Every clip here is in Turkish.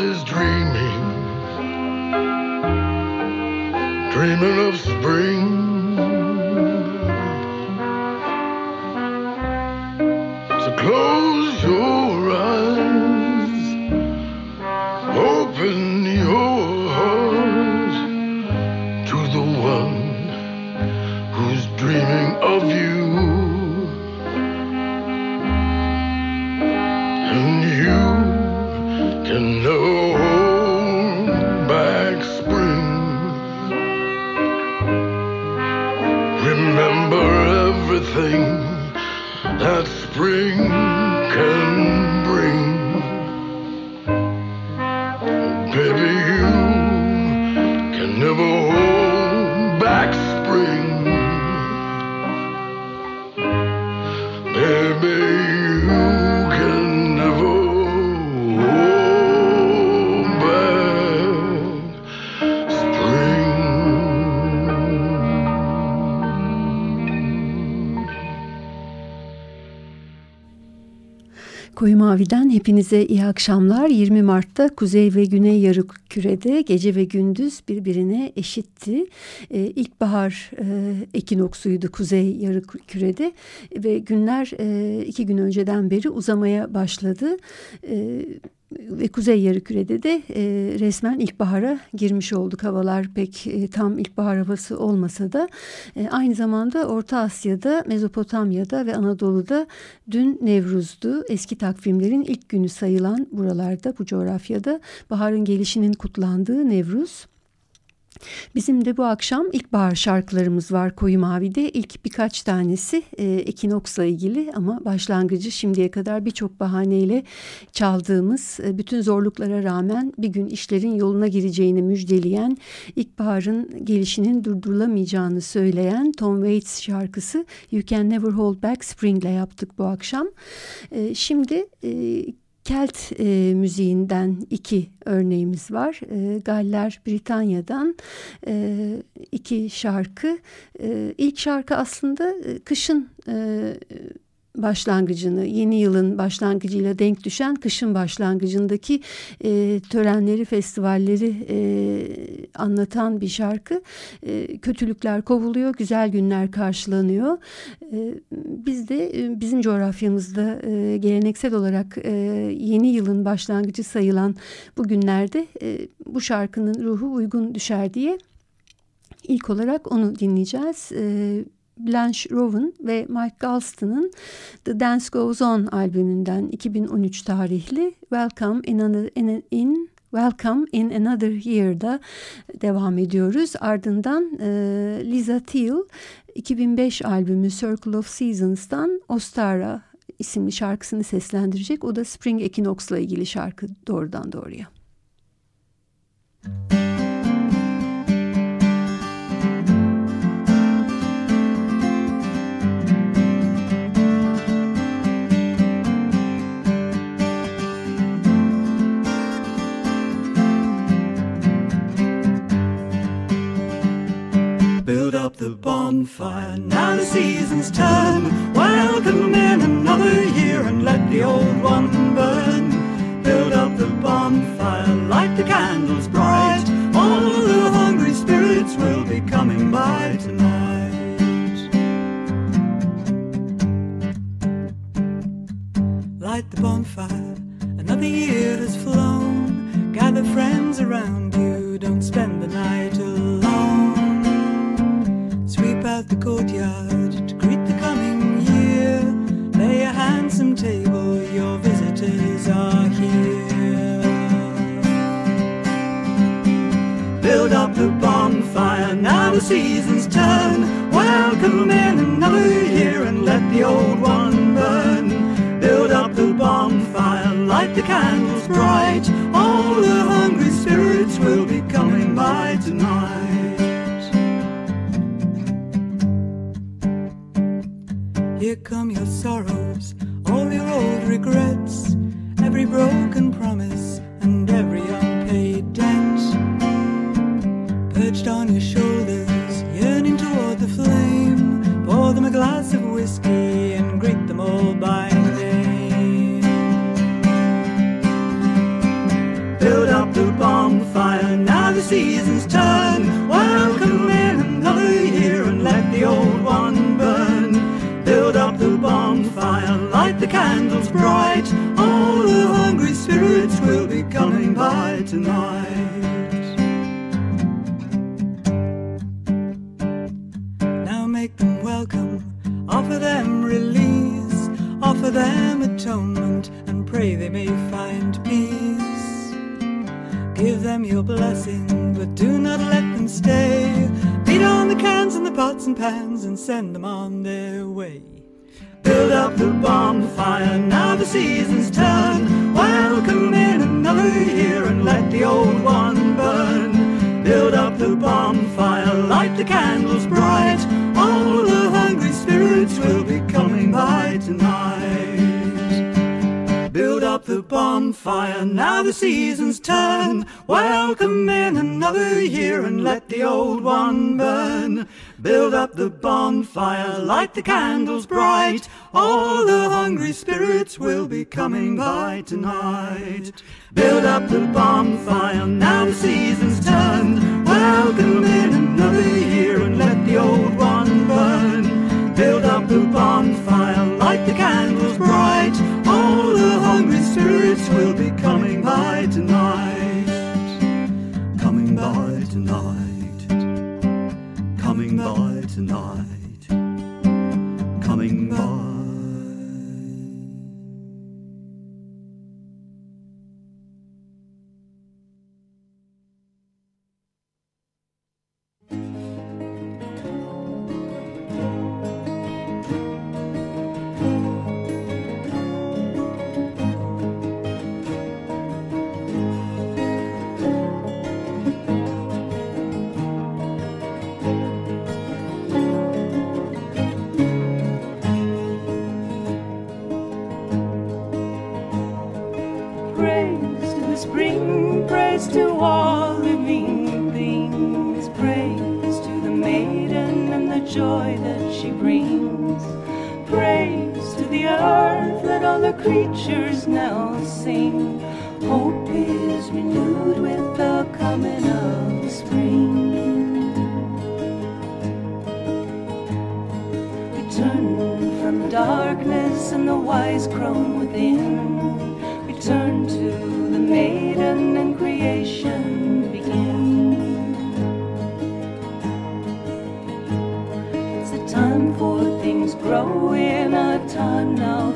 Is dreaming, dreaming of spring. So close hepinize iyi akşamlar. 20 Mart'ta Kuzey ve Güney Yarımküre'de gece ve gündüz birbirine eşitti. Ee, İlkbahar e, ekinoksuydu Kuzey Yarımküre'de ve günler e, iki gün önceden beri uzamaya başladı. E, ve Kuzey Yarımküre'de de e, resmen ilkbahara girmiş olduk. Havalar pek e, tam ilkbahar havası olmasa da e, aynı zamanda Orta Asya'da, Mezopotamya'da ve Anadolu'da dün Nevruz'du. Eski takvimlerin ilk günü sayılan buralarda, bu coğrafyada baharın gelişinin kutlandığı Nevruz. Bizim de bu akşam ilkbahar şarkılarımız var Koyu Mavi'de. İlk birkaç tanesi e, Ekinoks'la ilgili ama başlangıcı şimdiye kadar birçok bahaneyle çaldığımız, e, bütün zorluklara rağmen bir gün işlerin yoluna gireceğini müjdeleyen, ilkbaharın gelişinin durdurulamayacağını söyleyen Tom Waits şarkısı You Can Never Hold Back Spring'le yaptık bu akşam. E, şimdi... E, Kelt e, müziğinden iki örneğimiz var. E, Galler Britanya'dan e, iki şarkı. E, ilk şarkı aslında e, kışın e, başlangıcını, yeni yılın başlangıcıyla denk düşen kışın başlangıcındaki e, törenleri, festivalleri e, anlatan bir şarkı. E, kötülükler kovuluyor, güzel günler karşılanıyor. E, biz de e, bizim coğrafyamızda e, geleneksel olarak e, yeni yılın başlangıcı sayılan bu günlerde e, bu şarkının ruhu uygun düşer diye ilk olarak onu dinleyeceğiz. E, Blanche Rowan ve Mike Galston'ın The Dance Goes On albümünden 2013 tarihli Welcome in, another, in, in Welcome in Another Year'da devam ediyoruz. Ardından e, Liza Teal 2005 albümü Circle of Seasons'tan Ostara isimli şarkısını seslendirecek. O da Spring Equinox'la ilgili şarkı doğrudan doğruya. Müzik bonfire. Now the seasons turn. Welcome in another year and let the old one burn. Build up the bonfire, make them welcome, offer them release, offer them atonement, and pray they may find peace. Give them your blessing, but do not let them stay. Beat on the cans and the pots and pans and send them on their way. Build up the bonfire, now the seasons turn. Welcome in another year and let the old one. Build up the bonfire, light the candles bright. All the hungry spirits will be coming by tonight. Up the bonfire, now the seasons turn. Welcome in another year and let the old one burn. Build up the bonfire, light the candles bright. All the hungry spirits will be coming by tonight. Build up the bonfire, now the seasons turn. Welcome in another year and let the old one. Build up the bonfire, light the candles bright. All the hungry spirits will be coming by tonight. Coming by tonight. Coming by tonight. Coming by. Creatures now sing. Hope is renewed with the coming of spring. We turn from darkness and the wise crone within. We turn to the maiden and creation begin. It's a time for things growing, a time now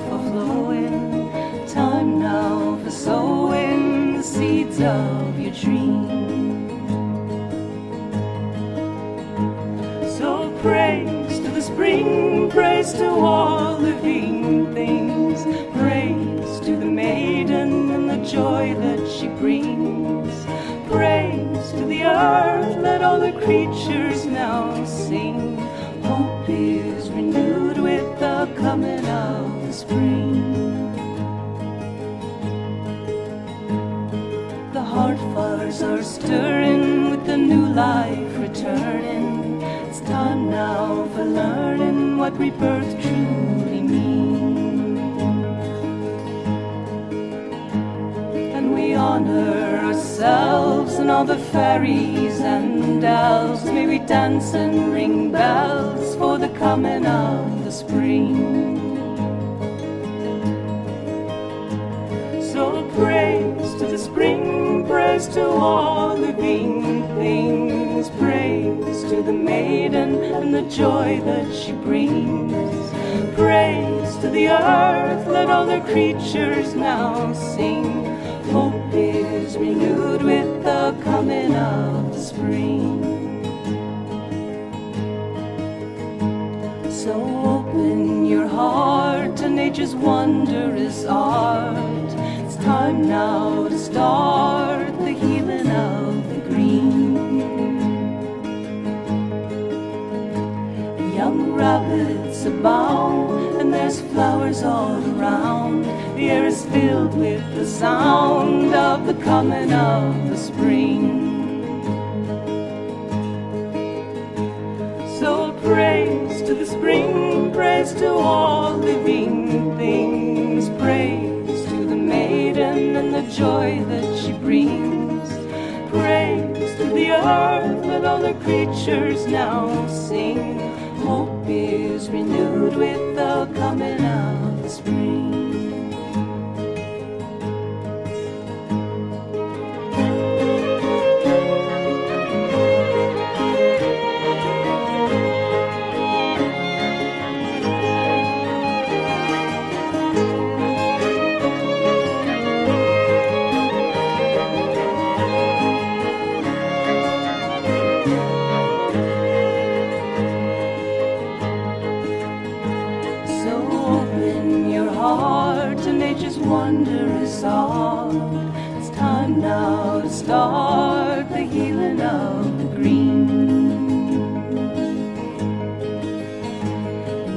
what rebirth truly means. And we honor ourselves and all the fairies and elves. May we dance and ring bells for the coming of the spring. So praise to the spring, praise to all living things, praise to the maiden and the joy that she brings. Praise to the earth, let all the creatures now sing. Hope is renewed with the coming of the spring. So open your heart to nature's wondrous art. It's time now to start the healing of the green. Rabbits abound, and there's flowers all around. The air is filled with the sound of the coming of the spring. So praise to the spring, praise to all living things, praise to the maiden and the joy that she brings. Praise to the earth and all the creatures now sing. Is renewed with the coming of the spring. Start the healing of the green.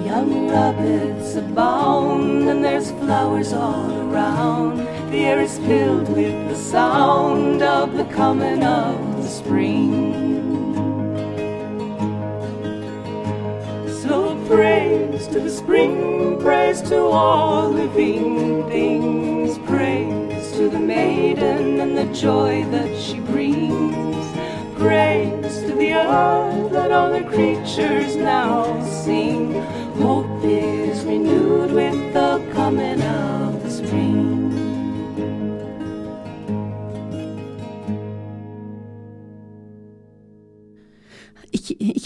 Young rabbits abound, and there's flowers all around. The air is filled with the sound of the coming of the spring. So praise to the spring, praise to all living things, praise to the maiden and the joy that she brings. Praise to the earth, let all the creatures now sing. Hope is renewed with the coming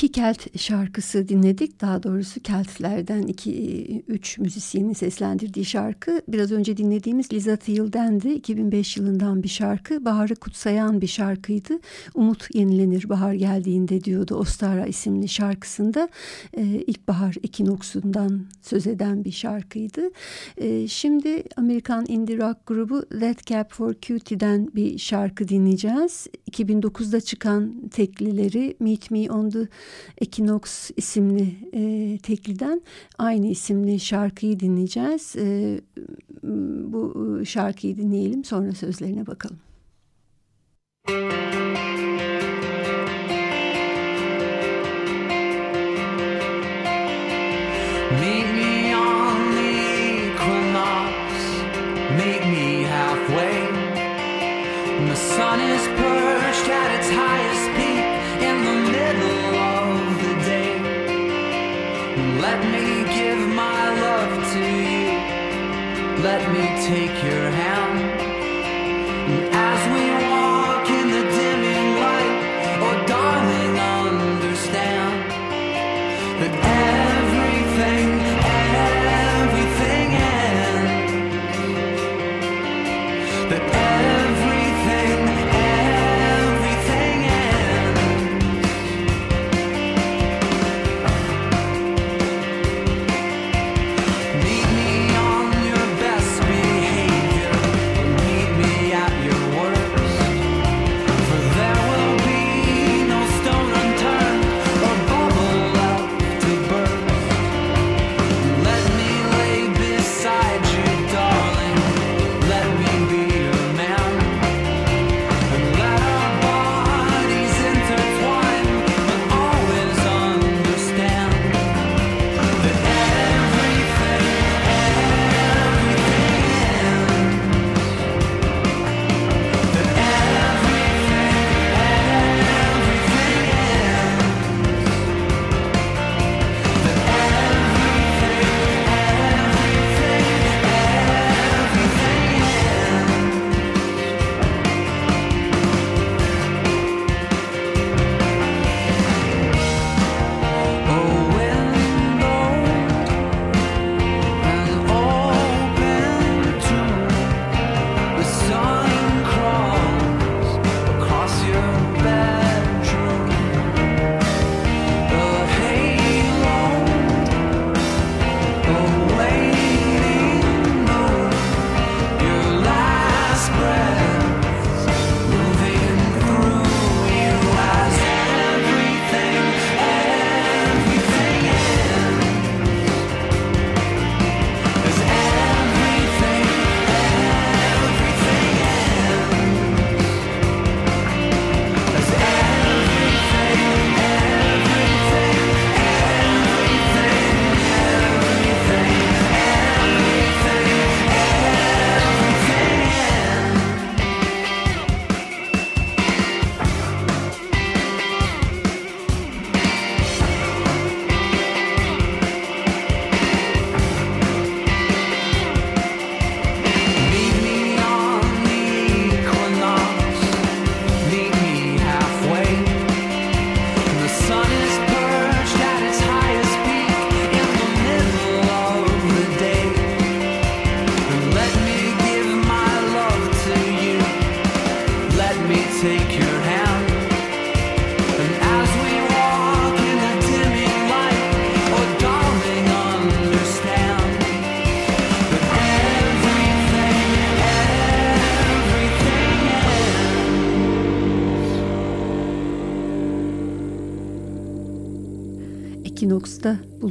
İki, Kelt şarkısı dinledik. Daha doğrusu Keltlerden iki, üç müzisyenin seslendirdiği şarkı. Biraz önce dinlediğimiz Liza Thiel'dendi. 2005 yılından bir şarkı. Baharı kutsayan bir şarkıydı. Umut yenilenir bahar geldiğinde diyordu Ostara isimli şarkısında. Ee, ilkbahar ekinoksundan söz eden bir şarkıydı. Ee, şimdi Amerikan indie rock grubu That Cap for Cutie'den bir şarkı dinleyeceğiz. 2009'da çıkan teklileri Meet Me on the Equinox isimli e, tekliden aynı isimli şarkıyı dinleyeceğiz. E, bu şarkıyı dinleyelim sonra sözlerine bakalım. The sun is perched at its highest Let me give my love to you, let me take your hand.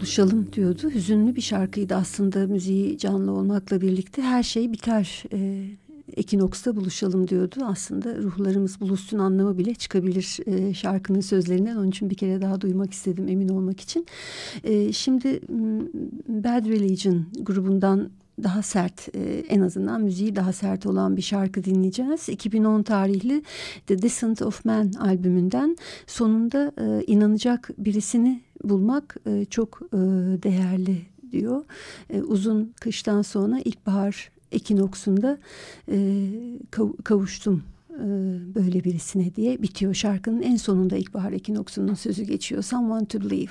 Buluşalım diyordu. Hüzünlü bir şarkıydı aslında müziği canlı olmakla birlikte. Her şey biter e, Ekinoks'ta buluşalım diyordu. Aslında ruhlarımız buluşsun anlamı bile çıkabilir e, şarkının sözlerinden. Onun için bir kere daha duymak istedim emin olmak için. E, şimdi Bad Religion grubundan daha sert e, en azından müziği daha sert olan bir şarkı dinleyeceğiz. 2010 tarihli The Descent of Man albümünden sonunda e, inanacak birisini bulmak e, çok e, değerli diyor. E, uzun kıştan sonra ilkbahar ekinoksunda e, kavuştum e, böyle birisine diye bitiyor. Şarkının en sonunda ilkbahar ekinoksunun sözü geçiyor. Someone to believe.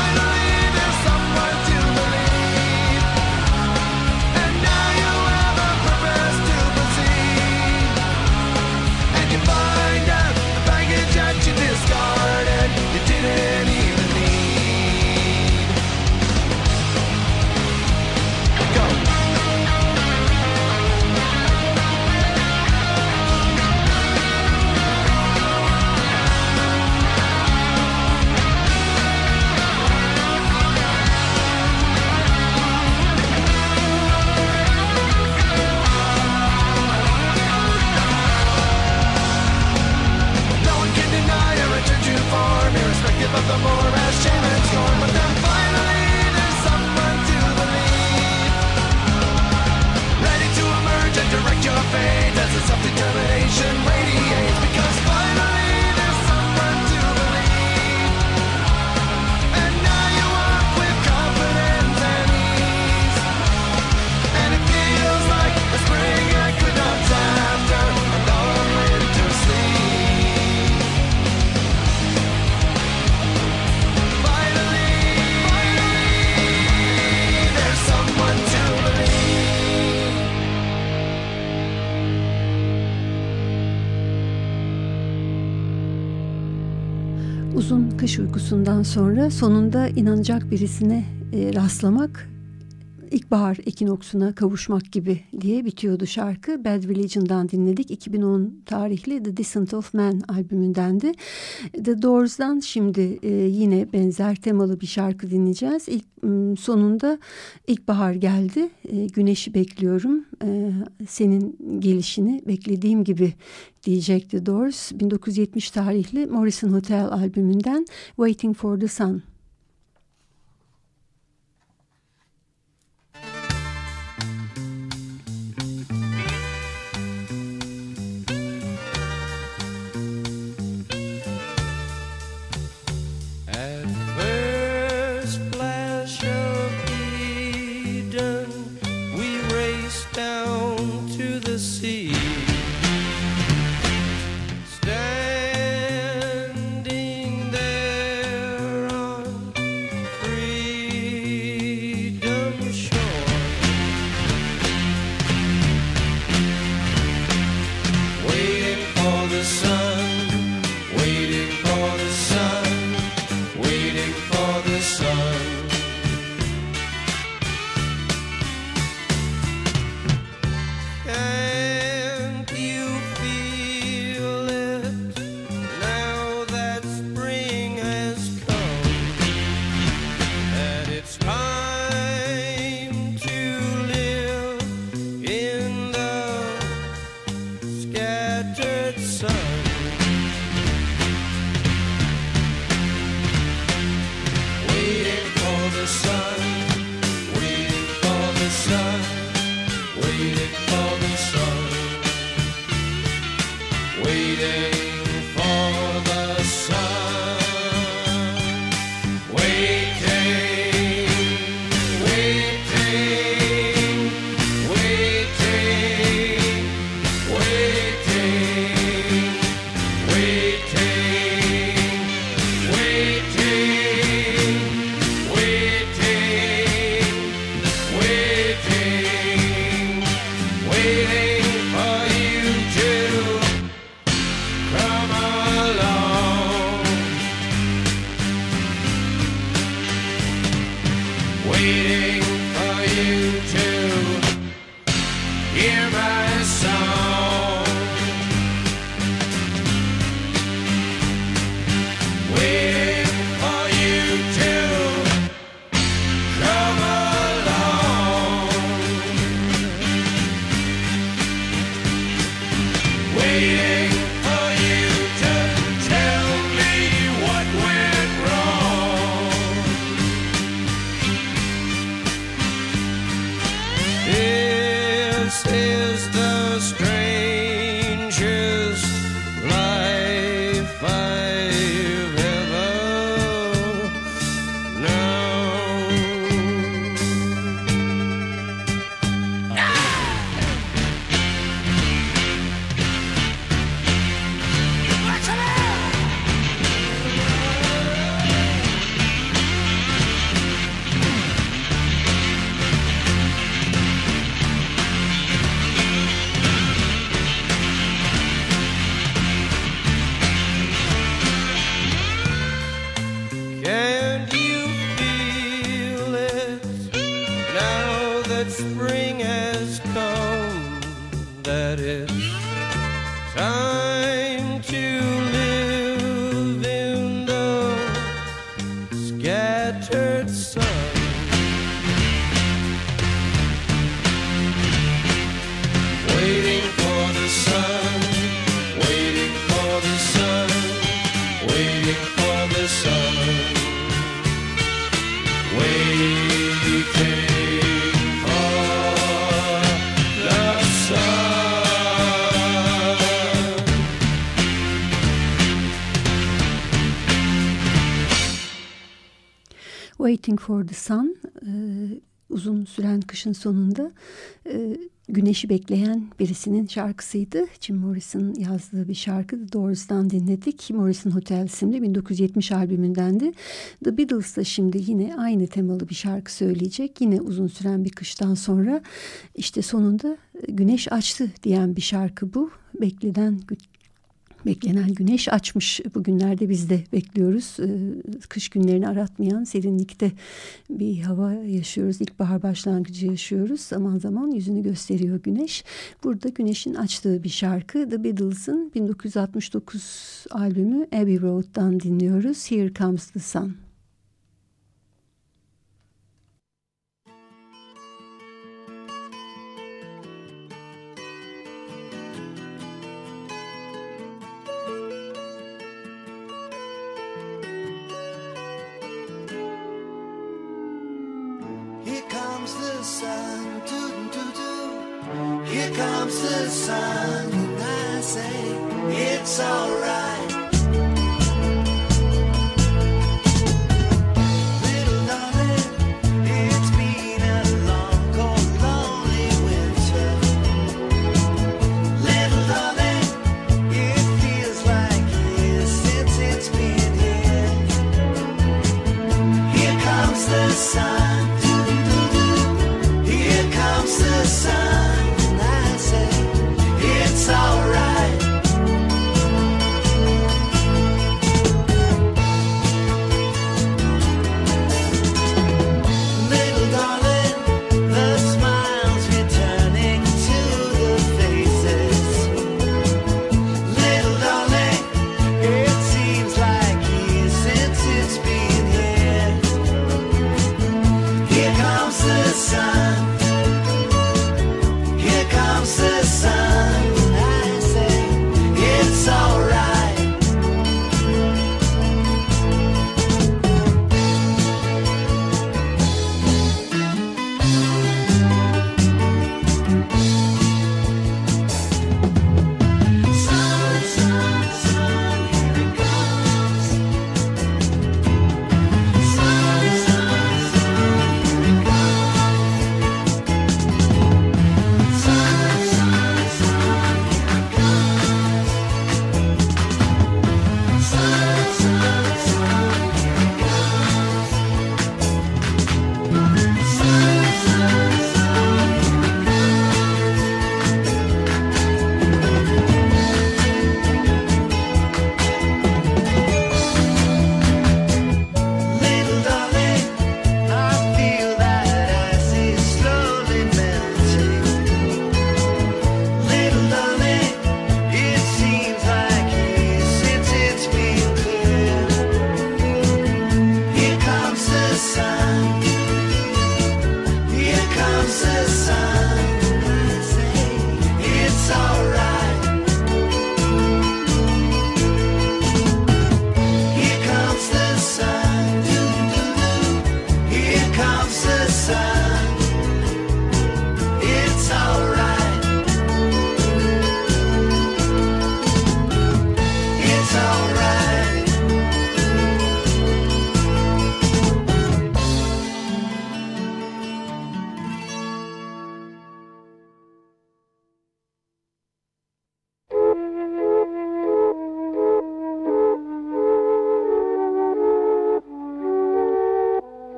sonra sonunda inanacak birisine e, rastlamak ilkbahar ekinoksuna kavuşmak gibi diye bitiyordu şarkı. Bad Religion'dan dinledik. 2010 tarihli The Descent of Man albümündendi. The Doors'dan şimdi e, yine benzer temalı bir şarkı dinleyeceğiz. İlk sonunda ilkbahar geldi. E, güneşi bekliyorum. E, senin gelişini beklediğim gibi diyecekti Doors. 1970 tarihli Morrison Hotel albümünden Waiting for the sun. Waiting for the Sun e, uzun süren kışın sonunda e, güneşi bekleyen birisinin şarkısıydı. Jim Morrison yazdığı bir şarkı The Doors'dan dinledik. Morrison Hotel isimli 1970 albümündendi. The Beatles da şimdi yine aynı temalı bir şarkı söyleyecek. Yine uzun süren bir kıştan sonra işte sonunda güneş açtı diyen bir şarkı bu. Beklenen Beklenen güneş açmış. Bugünlerde biz de bekliyoruz. Ee, Kış günlerini aratmayan serinlikte bir hava yaşıyoruz. İlkbahar başlangıcı yaşıyoruz. Zaman zaman yüzünü gösteriyor güneş. Burada güneşin açtığı bir şarkı. The Beatles'ın 1969 albümü Abbey Road'dan dinliyoruz. Here Comes the Sun. The sun, and I say it's alright.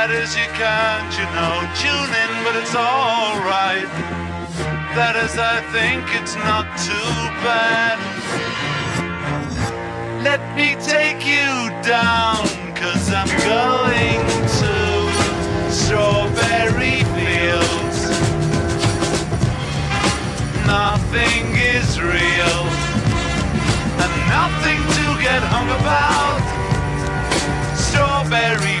That is, you can't, you know, tune in, but it's alright. That is, I think it's not too bad. Let me take you down, cause I'm going to strawberry fields. Nothing is real, and nothing to get hung about. Strawberry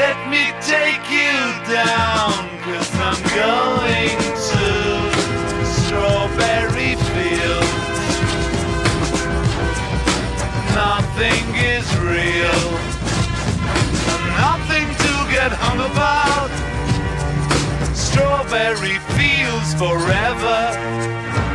Let me take you down, cause I'm going to strawberry fields. Nothing is real, nothing to get hung about. Strawberry fields forever.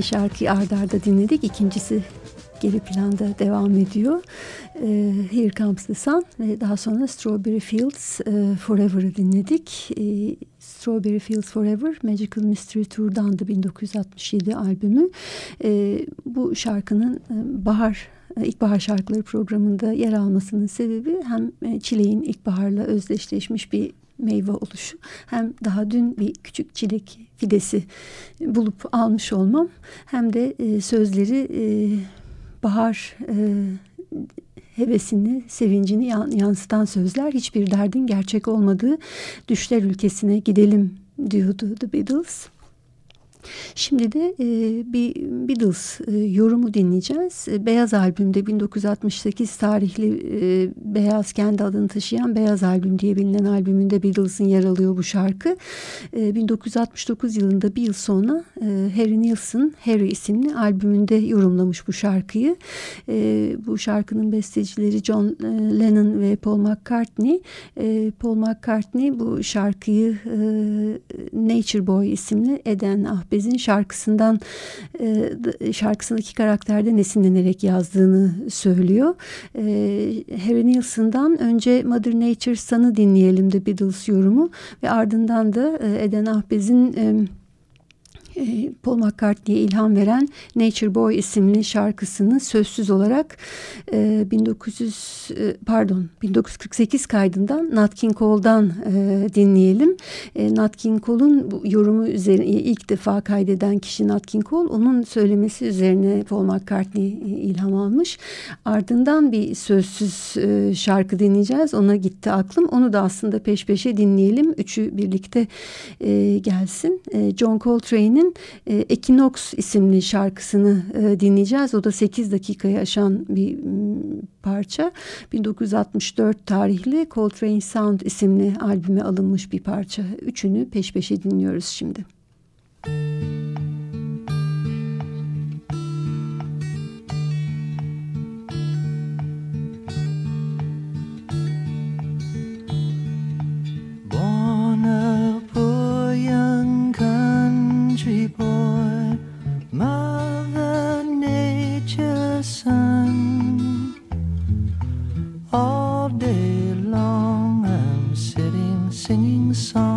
İki şarkıyı ardarda arda dinledik. İkincisi geri planda devam ediyor. Ee, Here Comes the Sun ve daha sonra Strawberry Fields e, Forever'ı dinledik. Ee, Strawberry Fields Forever Magical Mystery Tour'dandı 1967 albümü. Ee, bu şarkının e, bahar e, İlkbahar Şarkıları programında yer almasının sebebi hem e, çileğin ilkbaharla özdeşleşmiş bir meyve oluşu hem daha dün bir küçük çilek fidesi bulup almış olmam hem de e, sözleri e, bahar e, hevesini, sevincini yansıtan sözler hiçbir derdin gerçek olmadığı düşler ülkesine gidelim diyordu The Beatles. Şimdi de e, bir Beatles e, yorumu dinleyeceğiz. E, Beyaz albümde 1968 tarihli e, Beyaz kendi adını taşıyan Beyaz albüm diye bilinen albümünde Beatles'ın yer alıyor bu şarkı. E, 1969 yılında bir yıl sonra e, Harry Nilsson Harry isimli albümünde yorumlamış bu şarkıyı. E, bu şarkının bestecileri John e, Lennon ve Paul McCartney. E, Paul McCartney bu şarkıyı e, Nature Boy isimli Eden Ah Ahbez'in şarkısından e, şarkısındaki karakterden esinlenerek yazdığını söylüyor. E, Harry Nilsson'dan önce Mother Nature Sun'ı dinleyelim de Beatles yorumu ve ardından da e, Eden Ahbez'in e, Paul McCartney'e ilham veren Nature Boy isimli şarkısını sözsüz olarak 1900 e, pardon 1948 kaydından Nat King Cole'dan e, dinleyelim. Nat King Cole'un yorumu üzerine ilk defa kaydeden kişi Nat King Cole. Onun söylemesi üzerine Paul McCartney ilham almış. Ardından bir sözsüz şarkı dinleyeceğiz. Ona gitti aklım. Onu da aslında peş peşe dinleyelim. Üçü birlikte gelsin. John Coltrane'in e, Equinox isimli şarkısını e, dinleyeceğiz. O da 8 dakikayı aşan bir parça. 1964 tarihli Coltrane Sound isimli albüme alınmış bir parça. Üçünü peş peşe dinliyoruz şimdi. Young country boy, Mother Nature's son. All day long I'm sitting singing songs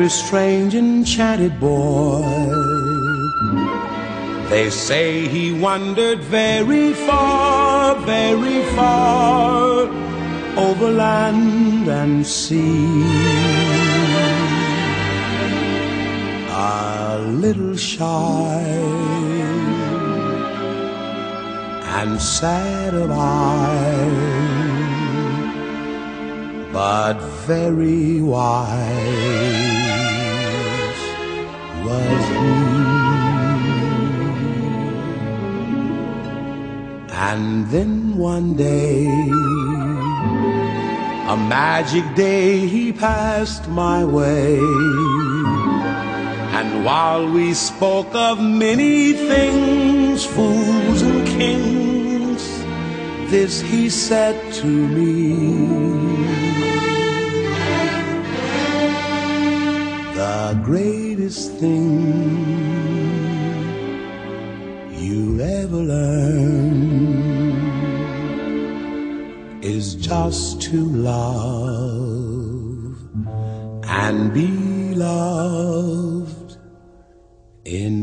very strange, enchanted boy. They say he wandered very far, very far over land and sea. A little shy and sad of eye but very wise And then one day, a magic day, he passed my way. And while we spoke of many things, fools and kings, this he said to me The greatest thing just to love and be loved in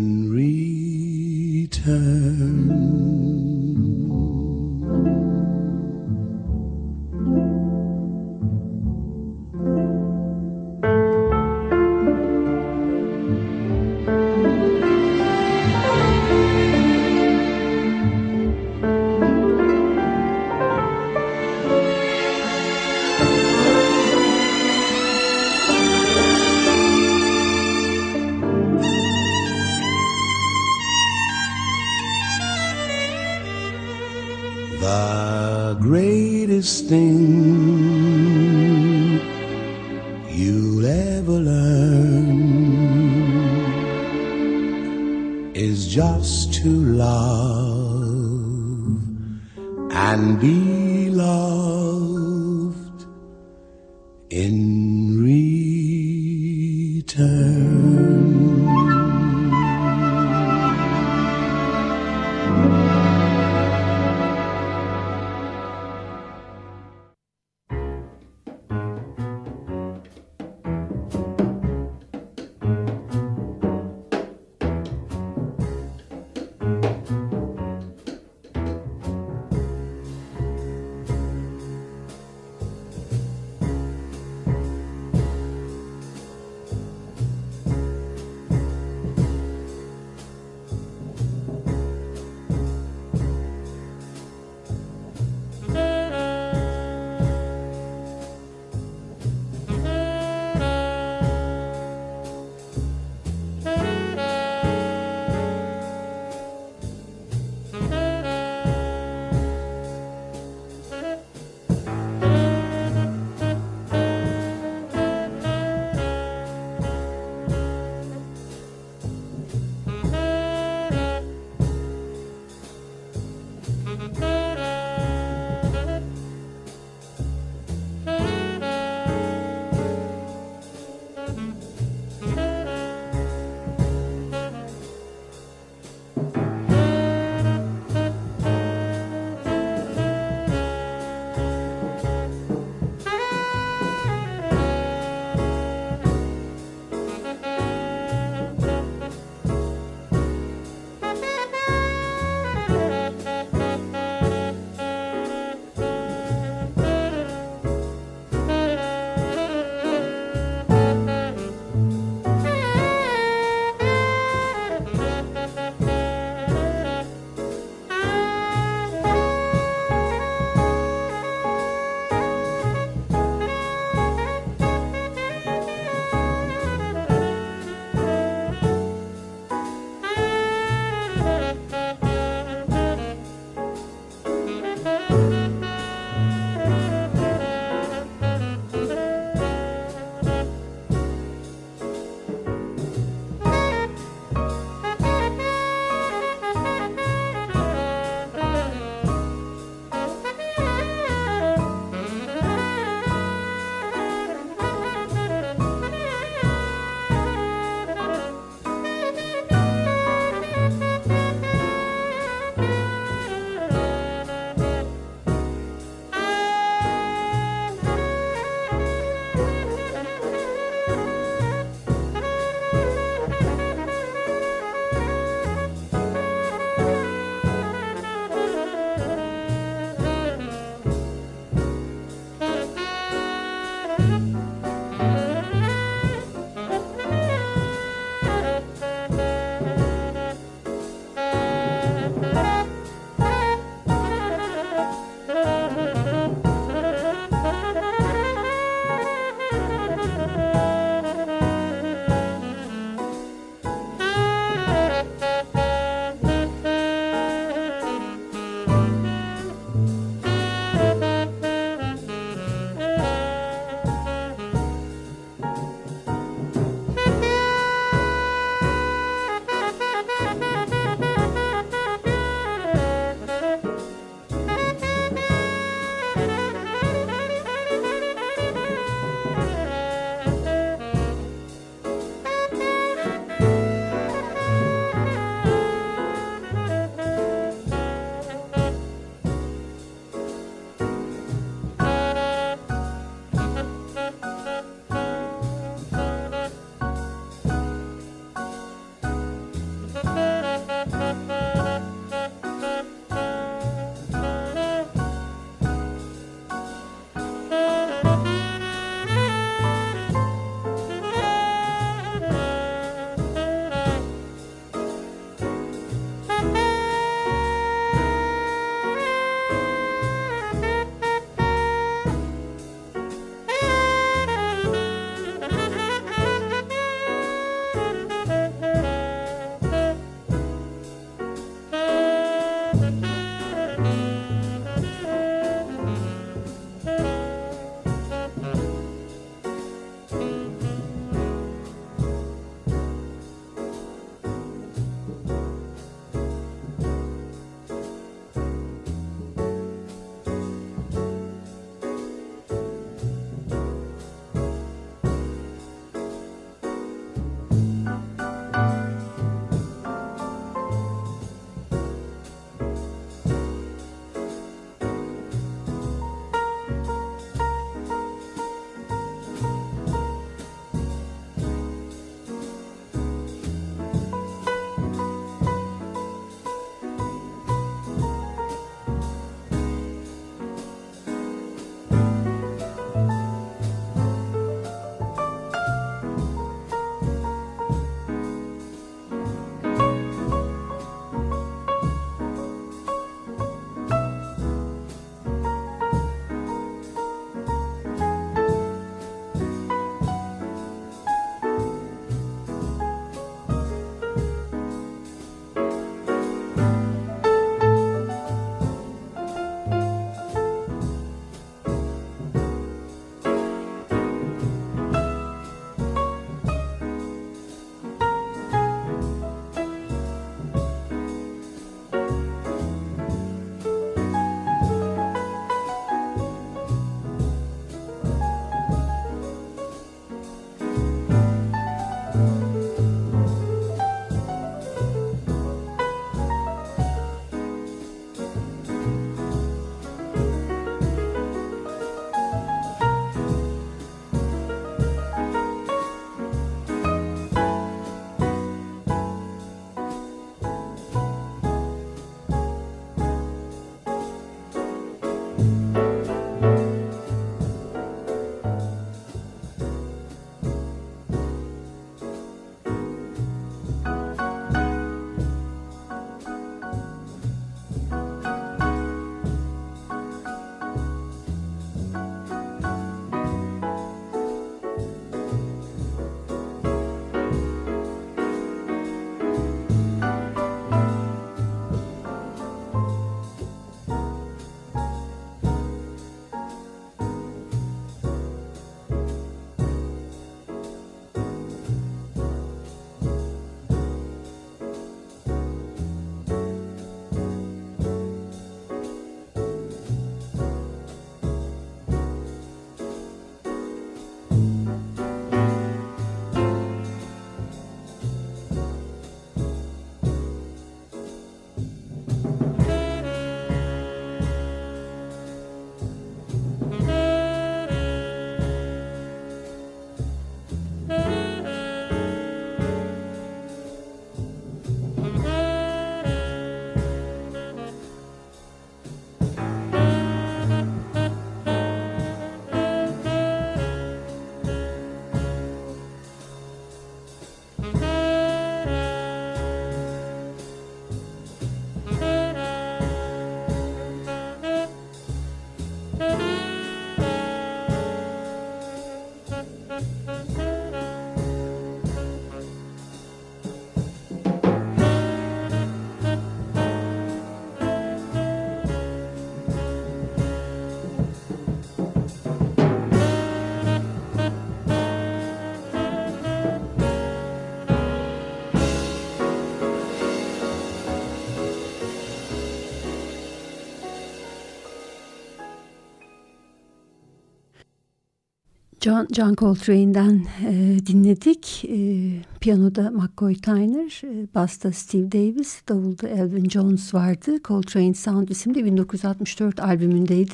John, John Coltrane'den e, dinledik. E, piyanoda McCoy Tyner, e, basta Steve Davis, davulda Elvin Jones vardı. Coltrane Sound isimli 1964 albümündeydi.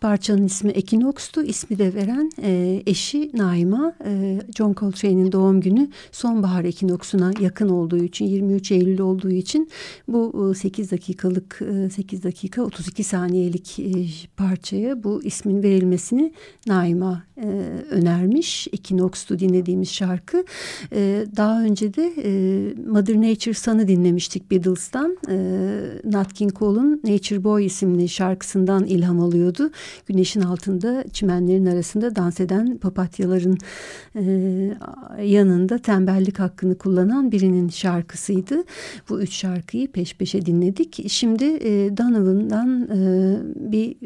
Parçanın ismi Equinox'tu. İsmi de veren e, eşi Naima. E, John Coltrane'in doğum günü sonbahar ekinoksuna yakın olduğu için 23 Eylül olduğu için bu 8 dakikalık 8 dakika 32 saniyelik parçaya bu ismin verilmesini Naima önermiş. Equinox'tu dinlediğimiz şarkı. Daha önce de Mother Nature Sun'ı dinlemiştik Beatles'tan. Nat King Cole'un Nature Boy isimli şarkısından ilham alıyordu. Güneşin altında çimenlerin arasında dans eden papatyaların yanında tembellik hakkını kullanan birinin şarkısıydı. Bu üç şarkıyı peş peşe dinledik. Şimdi Donovan'dan bir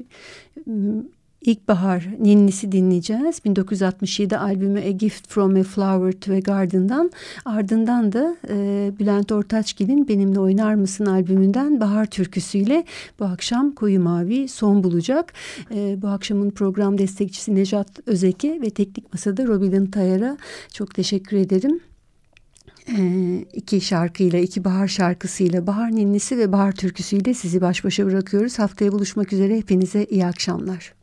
İlkbahar ninnisi dinleyeceğiz. 1967 albümü A Gift From A Flower to A Garden'dan ardından da e, Bülent Ortaçgil'in Benimle Oynar Mısın albümünden Bahar türküsüyle bu akşam Koyu Mavi son bulacak. E, bu akşamın program destekçisi Nejat Özeke ve teknik masada Robin Tayar'a çok teşekkür ederim. Ee, iki şarkıyla, iki bahar şarkısıyla, bahar ninnisi ve bahar türküsüyle sizi baş başa bırakıyoruz. Haftaya buluşmak üzere. Hepinize iyi akşamlar.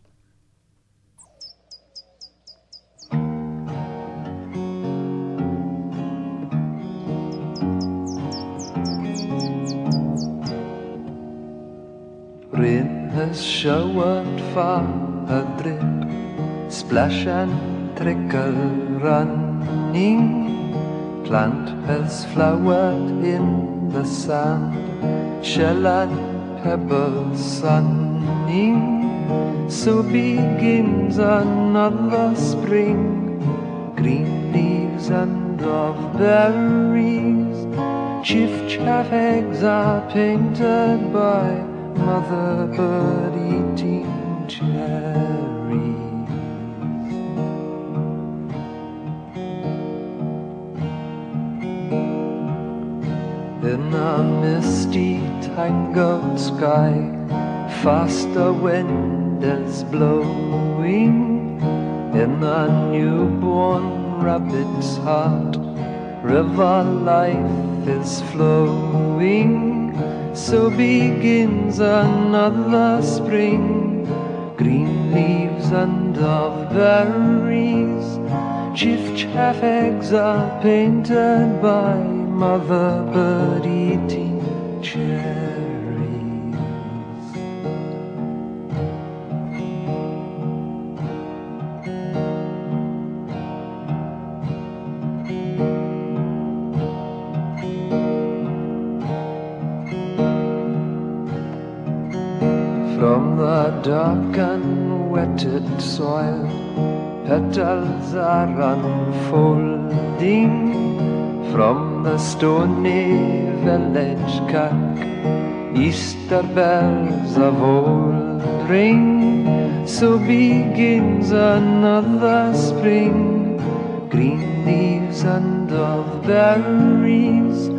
Rain has showered far a drip, splash and trickle running. Plant has flowered in the sand, shell and pebble sunning. So begins another spring, green leaves and of berries. Chiff chaff eggs are painted by mother bird eating cherries. In a misty, tangled sky, faster wind is blowing. In a newborn rabbit's heart, river life is flowing. So begins another spring, green leaves and of berries. Chiff chaff eggs are painted by mother bird eating cherries. Unfolding. From the stony village kirk, Easter bells of old ring. So begins another spring, green leaves and of berries.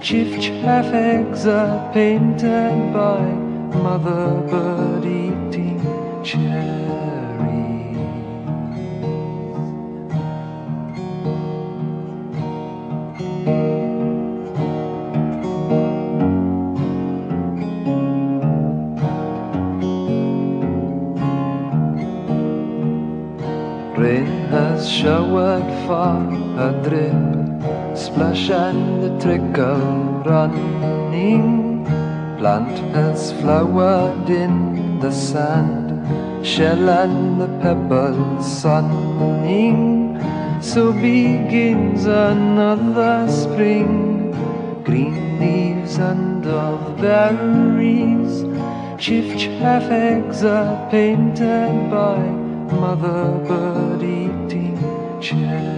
Chiff chaff eggs are painted by mother bird eating cherries. Showered far a drip, splash and the trickle running. Plant has flowered in the sand, shell and the pebble sunning. So begins another spring, green leaves and of berries. Chiff chaff eggs are painted by mother bird eating change.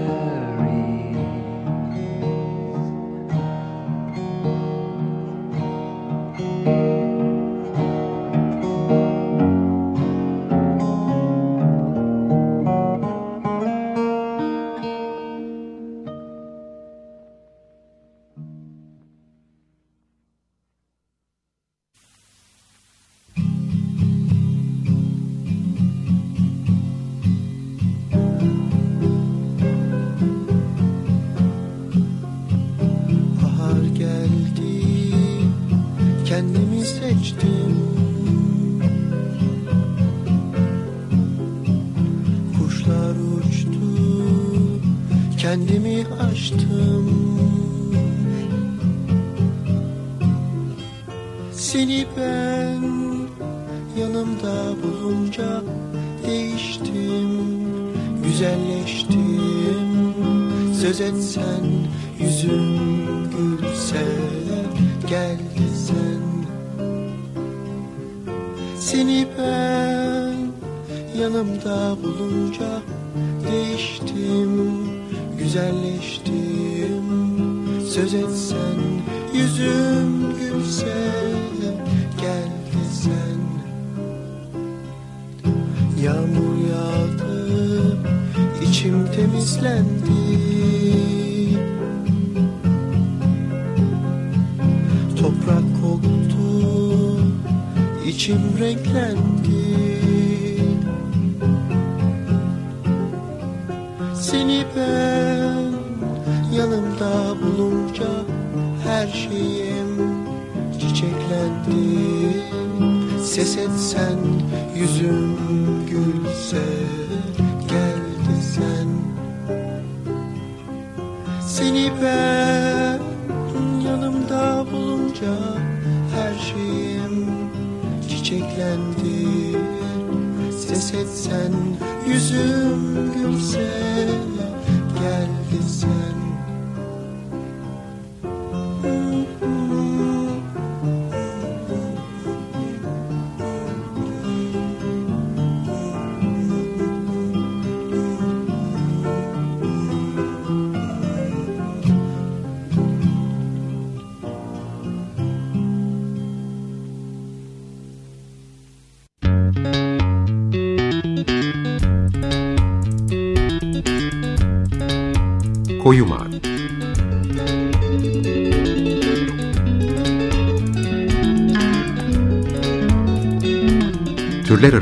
İçim temizlendi. Toprak koktu içim renklendi. Seni ben yanımda bulunca her şeyim çiçeklendi. Ses etsen yüzüm deep.